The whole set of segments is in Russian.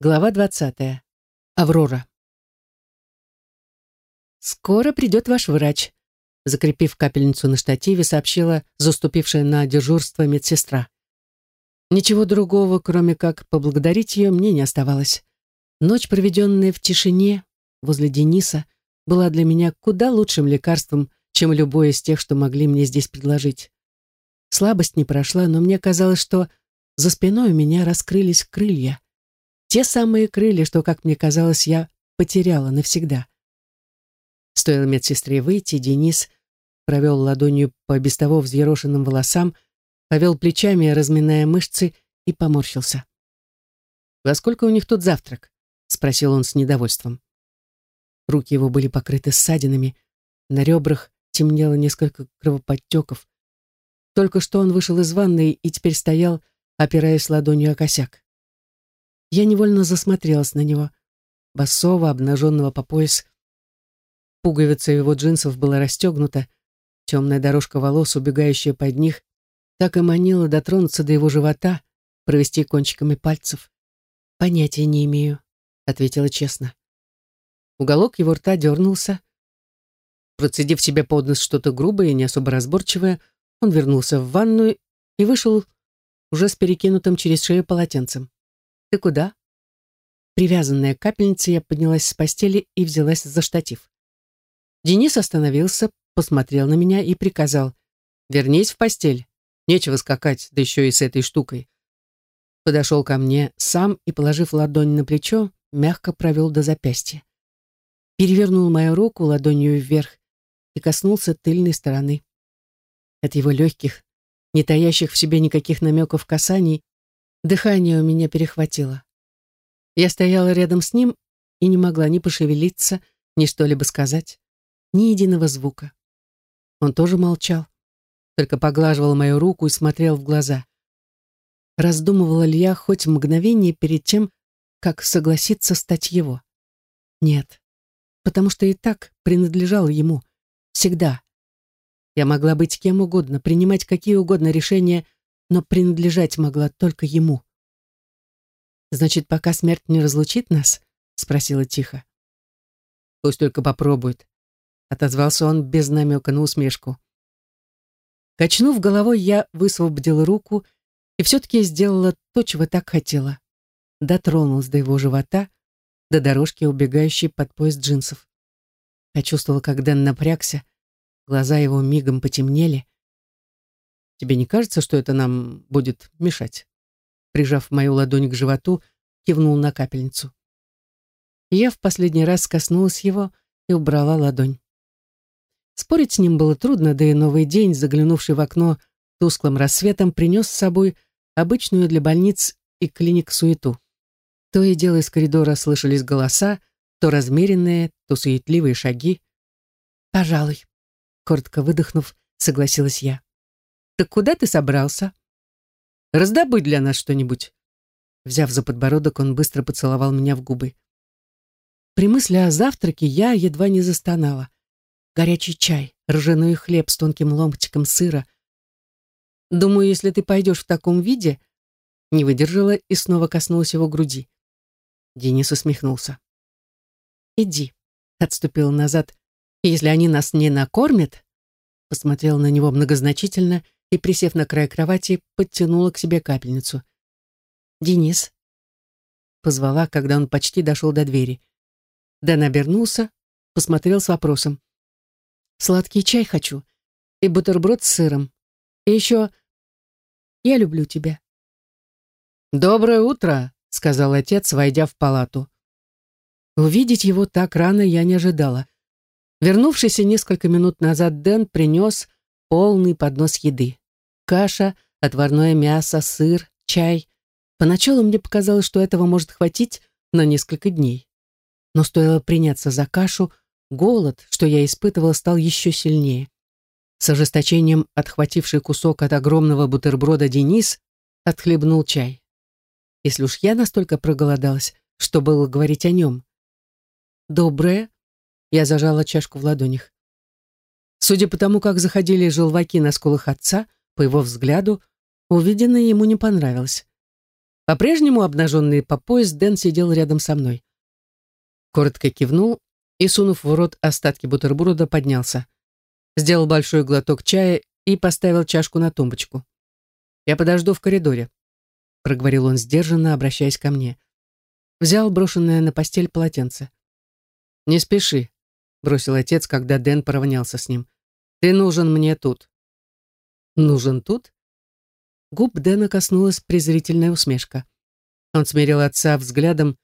Глава 20. Аврора. «Скоро придет ваш врач», — закрепив капельницу на штативе, сообщила заступившая на дежурство медсестра. Ничего другого, кроме как поблагодарить ее, мне не оставалось. Ночь, проведенная в тишине возле Дениса, была для меня куда лучшим лекарством, чем любое из тех, что могли мне здесь предложить. Слабость не прошла, но мне казалось, что за спиной у меня раскрылись крылья. Те самые крылья, что, как мне казалось, я потеряла навсегда. Стоило медсестре выйти, Денис провел ладонью по без того взъерошенным волосам, повел плечами, разминая мышцы, и поморщился. «Во сколько у них тут завтрак?» — спросил он с недовольством. Руки его были покрыты ссадинами, на ребрах темнело несколько кровоподтеков. Только что он вышел из ванной и теперь стоял, опираясь ладонью о косяк. Я невольно засмотрелась на него, босого, обнаженного по пояс. Пуговица его джинсов была расстегнута, темная дорожка волос, убегающая под них, так и манила дотронуться до его живота, провести кончиками пальцев. «Понятия не имею», — ответила честно. Уголок его рта дернулся. Процедив себе под нос что-то грубое и не особо разборчивое, он вернулся в ванную и вышел уже с перекинутым через шею полотенцем. «Ты куда?» Привязанная к капельнице, я поднялась с постели и взялась за штатив. Денис остановился, посмотрел на меня и приказал. «Вернись в постель. Нечего скакать, да еще и с этой штукой». Подошел ко мне сам и, положив ладонь на плечо, мягко провел до запястья. Перевернул мою руку ладонью вверх и коснулся тыльной стороны. От его легких, не таящих в себе никаких намеков касаний, Дыхание у меня перехватило. Я стояла рядом с ним и не могла ни пошевелиться, ни что-либо сказать, ни единого звука. Он тоже молчал, только поглаживал мою руку и смотрел в глаза. Раздумывала ли я хоть мгновение перед тем, как согласиться стать его? Нет, потому что и так принадлежал ему. Всегда. Я могла быть кем угодно, принимать какие угодно решения, но принадлежать могла только ему. «Значит, пока смерть не разлучит нас?» — спросила тихо. «Пусть только попробует», — отозвался он без намека на усмешку. Качнув головой, я высвободила руку и все-таки сделала то, чего так хотела. Дотронулась до его живота, до дорожки, убегающей под пояс джинсов. Почувствовала, как Дэн напрягся, глаза его мигом потемнели, Тебе не кажется, что это нам будет мешать?» Прижав мою ладонь к животу, кивнул на капельницу. Я в последний раз коснулась его и убрала ладонь. Спорить с ним было трудно, да и новый день, заглянувший в окно тусклым рассветом, принес с собой обычную для больниц и клиник суету. То и дело из коридора слышались голоса, то размеренные, то суетливые шаги. «Пожалуй», — коротко выдохнув, согласилась я. «Так куда ты собрался?» «Раздобыть для нас что-нибудь». Взяв за подбородок, он быстро поцеловал меня в губы. При мысли о завтраке я едва не застонала. Горячий чай, ржаной хлеб с тонким ломтиком сыра. Думаю, если ты пойдешь в таком виде, не выдержала и снова коснулась его груди. Денис усмехнулся. «Иди», — отступил назад. «Если они нас не накормят...» Посмотрел на него многозначительно и, присев на край кровати, подтянула к себе капельницу. «Денис?» Позвала, когда он почти дошел до двери. Дэн обернулся, посмотрел с вопросом. «Сладкий чай хочу и бутерброд с сыром. И еще я люблю тебя». «Доброе утро», — сказал отец, войдя в палату. Увидеть его так рано я не ожидала. Вернувшийся несколько минут назад Дэн принес полный поднос еды. Каша, отварное мясо, сыр, чай. Поначалу мне показалось, что этого может хватить на несколько дней. Но стоило приняться за кашу, голод, что я испытывала, стал еще сильнее. С ожесточением отхвативший кусок от огромного бутерброда Денис отхлебнул чай. Если уж я настолько проголодалась, что было говорить о нем. «Доброе», — я зажала чашку в ладонях. Судя по тому, как заходили желваки на скулах отца, по его взгляду, увиденное ему не понравилось. По-прежнему обнаженный по пояс, Дэн сидел рядом со мной. Коротко кивнул и, сунув в рот остатки бутерброда, поднялся. Сделал большой глоток чая и поставил чашку на тумбочку. «Я подожду в коридоре», — проговорил он сдержанно, обращаясь ко мне. Взял брошенное на постель полотенце. «Не спеши», — бросил отец, когда Дэн поравнялся с ним. «Ты нужен мне тут». «Нужен тут?» Губ Дэна коснулась презрительная усмешка. Он смирил отца взглядом,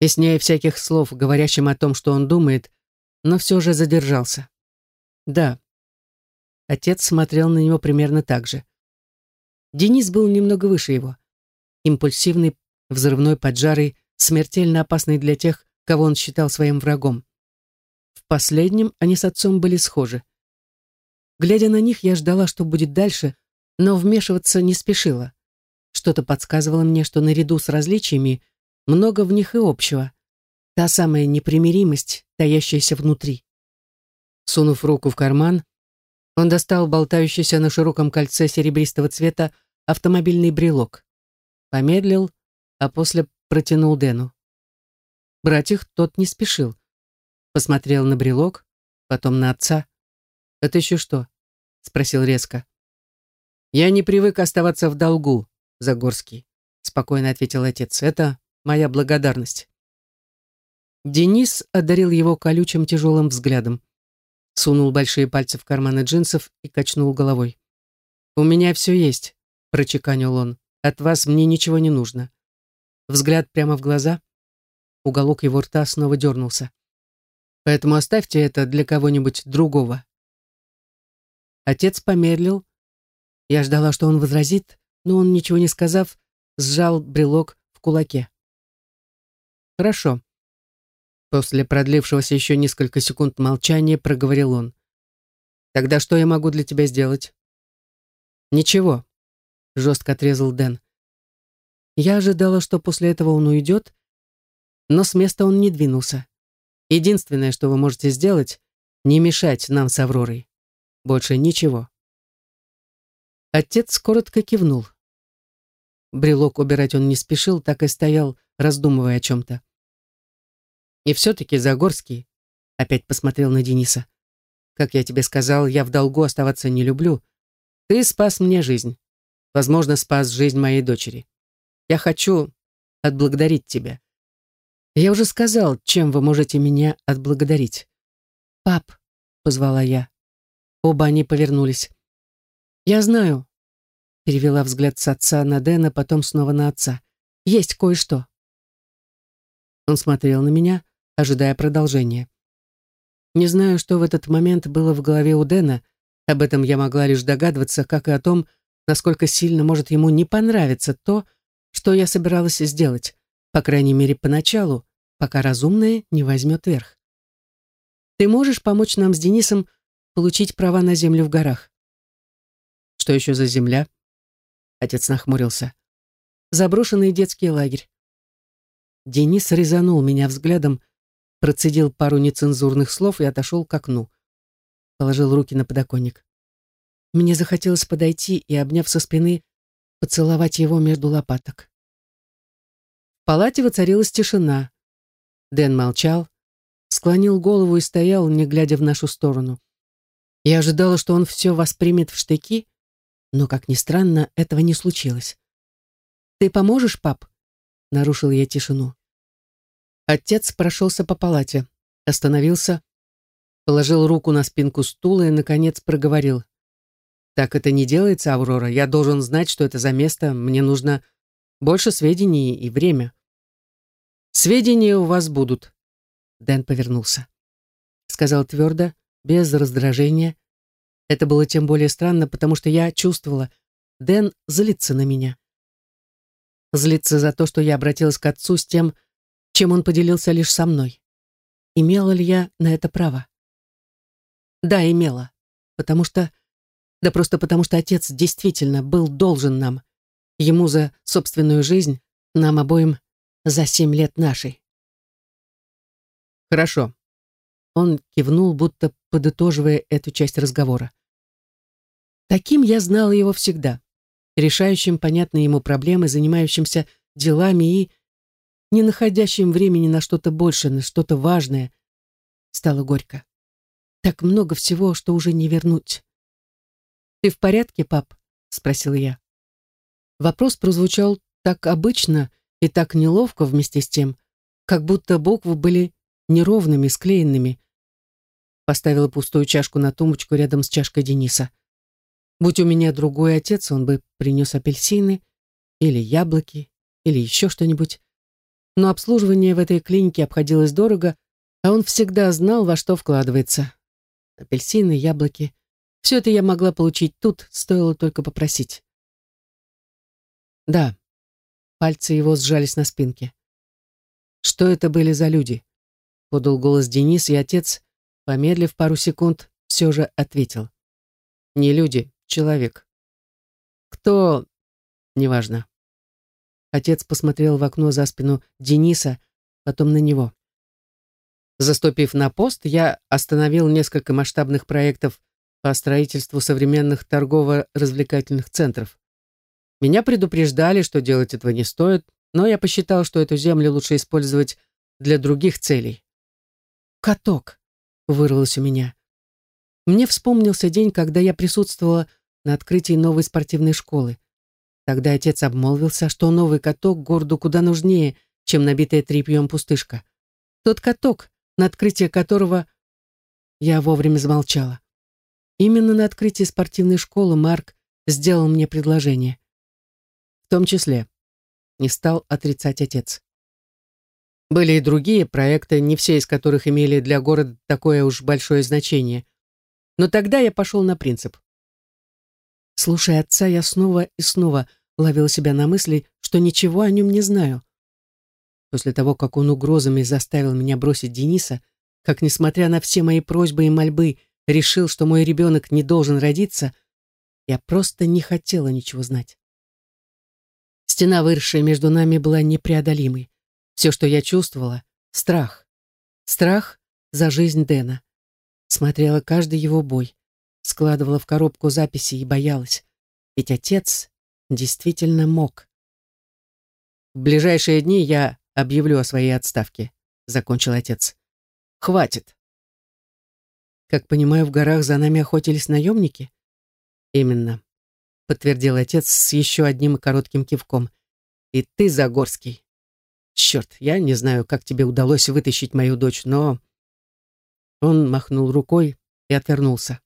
яснее всяких слов, говорящим о том, что он думает, но все же задержался. «Да». Отец смотрел на него примерно так же. Денис был немного выше его. Импульсивный, взрывной, поджарый, смертельно опасный для тех, кого он считал своим врагом. В последнем они с отцом были схожи. Глядя на них, я ждала, что будет дальше, но вмешиваться не спешила. Что-то подсказывало мне, что наряду с различиями много в них и общего. Та самая непримиримость, таящаяся внутри. Сунув руку в карман, он достал болтающийся на широком кольце серебристого цвета автомобильный брелок. Помедлил, а после протянул Дэну. Брать их тот не спешил. Посмотрел на брелок, потом на отца. «Это еще что?» — спросил резко. «Я не привык оставаться в долгу, Загорский», — спокойно ответил отец. «Это моя благодарность». Денис одарил его колючим тяжелым взглядом. Сунул большие пальцы в карманы джинсов и качнул головой. «У меня все есть прочеканил он. От вас мне ничего не нужно. Взгляд прямо в глаза. Уголок его рта снова дернулся. Поэтому оставьте это для кого-нибудь другого. Отец помедлил. Я ждала, что он возразит, но он, ничего не сказав, сжал брелок в кулаке. Хорошо. После продлившегося еще несколько секунд молчания проговорил он. Тогда что я могу для тебя сделать? Ничего, жестко отрезал Дэн. Я ожидала, что после этого он уйдет, но с места он не двинулся. Единственное, что вы можете сделать, не мешать нам с Авророй. Больше ничего. Отец коротко кивнул. Брелок убирать он не спешил, так и стоял, раздумывая о чем-то. И все-таки Загорский опять посмотрел на Дениса. Как я тебе сказал, я в долгу оставаться не люблю. Ты спас мне жизнь возможно, спас жизнь моей дочери. Я хочу отблагодарить тебя. Я уже сказал, чем вы можете меня отблагодарить. Пап, позвала я. Оба они повернулись. Я знаю, перевела взгляд с отца на Дэна, потом снова на отца. Есть кое-что. Он смотрел на меня, ожидая продолжения. Не знаю, что в этот момент было в голове у Дэна, об этом я могла лишь догадываться, как и о том, насколько сильно может ему не понравиться то, что я собиралась сделать, по крайней мере, поначалу, пока разумное не возьмет верх. Ты можешь помочь нам с Денисом получить права на землю в горах? Что еще за земля? Отец нахмурился. Заброшенный детский лагерь. Денис резанул меня взглядом, процедил пару нецензурных слов и отошел к окну. Положил руки на подоконник. Мне захотелось подойти и, обняв со спины, поцеловать его между лопаток. В палате воцарилась тишина. Дэн молчал, склонил голову и стоял, не глядя в нашу сторону. Я ожидала, что он все воспримет в штыки, но, как ни странно, этого не случилось. «Ты поможешь, пап?» — нарушил я тишину. Отец прошелся по палате, остановился, положил руку на спинку стула и, наконец, проговорил. Так это не делается, Аврора. Я должен знать, что это за место. Мне нужно больше сведений и время. Сведения у вас будут. Дэн повернулся. Сказал твердо, без раздражения. Это было тем более странно, потому что я чувствовала, Дэн злится на меня. Злится за то, что я обратилась к отцу с тем, чем он поделился лишь со мной. Имела ли я на это право? Да, имела, потому что да просто потому, что отец действительно был должен нам. Ему за собственную жизнь, нам обоим за семь лет нашей. Хорошо. Он кивнул, будто подытоживая эту часть разговора. Таким я знала его всегда. Решающим понятные ему проблемы, занимающимся делами и не находящим времени на что-то большее, на что-то важное. Стало горько. Так много всего, что уже не вернуть. «Ты в порядке, пап?» — спросила я. Вопрос прозвучал так обычно и так неловко вместе с тем, как будто буквы были неровными, склеенными. Поставила пустую чашку на тумбочку рядом с чашкой Дениса. Будь у меня другой отец, он бы принес апельсины или яблоки, или еще что-нибудь. Но обслуживание в этой клинике обходилось дорого, а он всегда знал, во что вкладывается. Апельсины, яблоки. Все это я могла получить тут, стоило только попросить. Да, пальцы его сжались на спинке. Что это были за люди? Подал голос Денис, и отец, помедлив пару секунд, все же ответил. Не люди, человек. Кто? Неважно. Отец посмотрел в окно за спину Дениса, потом на него. Заступив на пост, я остановил несколько масштабных проектов по строительству современных торгово-развлекательных центров. Меня предупреждали, что делать этого не стоит, но я посчитал, что эту землю лучше использовать для других целей. «Каток!» — вырвалось у меня. Мне вспомнился день, когда я присутствовала на открытии новой спортивной школы. Тогда отец обмолвился, что новый каток городу куда нужнее, чем набитая тряпьем пустышка. Тот каток, на открытие которого я вовремя замолчала. Именно на открытии спортивной школы Марк сделал мне предложение. Том числе не стал отрицать отец. Были и другие проекты, не все из которых имели для города такое уж большое значение. Но тогда я пошел на принцип. Слушая отца, я снова и снова ловила себя на мысли, что ничего о нем не знаю. После того, как он угрозами заставил меня бросить Дениса, как, несмотря на все мои просьбы и мольбы, решил, что мой ребенок не должен родиться, я просто не хотела ничего знать. Стена, выросшая между нами, была непреодолимой. Все, что я чувствовала — страх. Страх за жизнь Дэна. Смотрела каждый его бой складывала в коробку записи и боялась. Ведь отец действительно мог. «В ближайшие дни я объявлю о своей отставке», — закончил отец. «Хватит». «Как понимаю, в горах за нами охотились наемники?» «Именно», — подтвердил отец с еще одним коротким кивком. «И ты, Загорский. Черт, я не знаю, как тебе удалось вытащить мою дочь, но...» Он махнул рукой и отвернулся.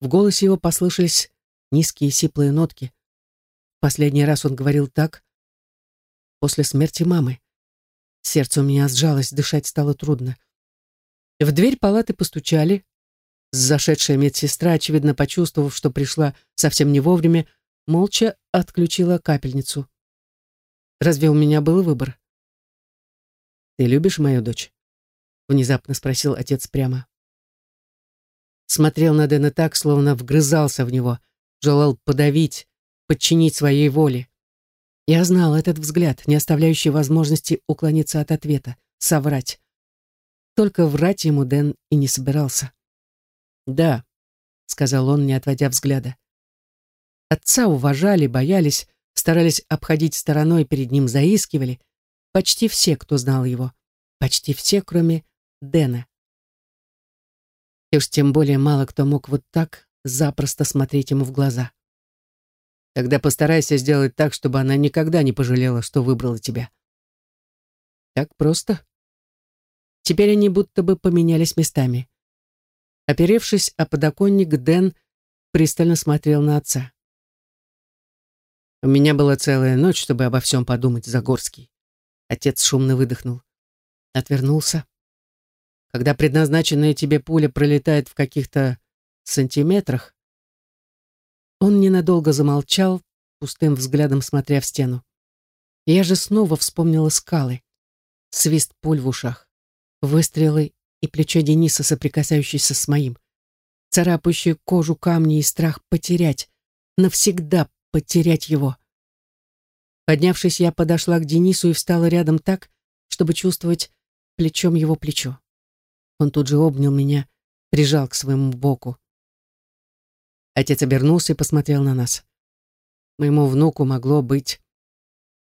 В голосе его послышались низкие сиплые нотки. Последний раз он говорил так после смерти мамы. Сердце у меня сжалось, дышать стало трудно. В дверь палаты постучали. Зашедшая медсестра, очевидно почувствовав, что пришла совсем не вовремя, молча отключила капельницу. Разве у меня был выбор? «Ты любишь мою дочь?» — внезапно спросил отец прямо смотрел на Дэна так, словно вгрызался в него, желал подавить, подчинить своей воле. Я знал этот взгляд, не оставляющий возможности уклониться от ответа, соврать. Только врать ему Дэн и не собирался. «Да», — сказал он, не отводя взгляда. Отца уважали, боялись, старались обходить стороной, перед ним заискивали. Почти все, кто знал его. Почти все, кроме Дэна. И уж тем более мало кто мог вот так запросто смотреть ему в глаза. Тогда постарайся сделать так, чтобы она никогда не пожалела, что выбрала тебя. Так просто. Теперь они будто бы поменялись местами. Оперевшись о подоконник, Дэн пристально смотрел на отца. «У меня была целая ночь, чтобы обо всем подумать, Загорский». Отец шумно выдохнул. Отвернулся когда предназначенная тебе пуля пролетает в каких-то сантиметрах. Он ненадолго замолчал, пустым взглядом смотря в стену. Я же снова вспомнила скалы. Свист пуль в ушах, выстрелы и плечо Дениса, соприкасающееся с моим. Царапающие кожу камни и страх потерять, навсегда потерять его. Поднявшись, я подошла к Денису и встала рядом так, чтобы чувствовать плечом его плечо. Он тут же обнял меня, прижал к своему боку. Отец обернулся и посмотрел на нас. Моему внуку могло быть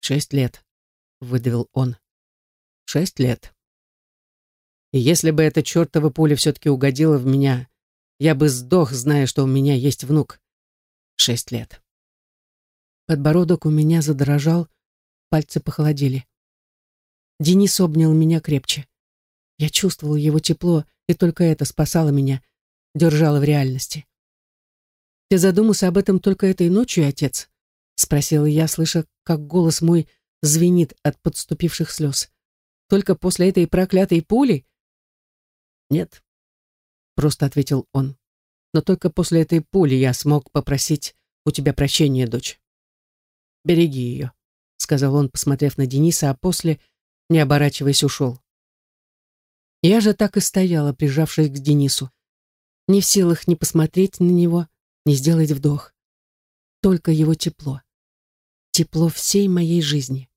«Шесть лет», — выдавил он. «Шесть лет. И если бы эта чертова пуля все-таки угодила в меня, я бы сдох, зная, что у меня есть внук. Шесть лет». Подбородок у меня задрожал, пальцы похолодели. Денис обнял меня крепче. Я чувствовал его тепло, и только это спасало меня, держало в реальности. «Ты задумался об этом только этой ночью, отец?» — спросила я, слыша, как голос мой звенит от подступивших слез. «Только после этой проклятой пули?» «Нет», — просто ответил он. «Но только после этой пули я смог попросить у тебя прощения, дочь. Береги ее», — сказал он, посмотрев на Дениса, а после, не оборачиваясь, ушел. Я же так и стояла, прижавшись к Денису. Не в силах ни посмотреть на него, не сделать вдох. Только его тепло. Тепло всей моей жизни.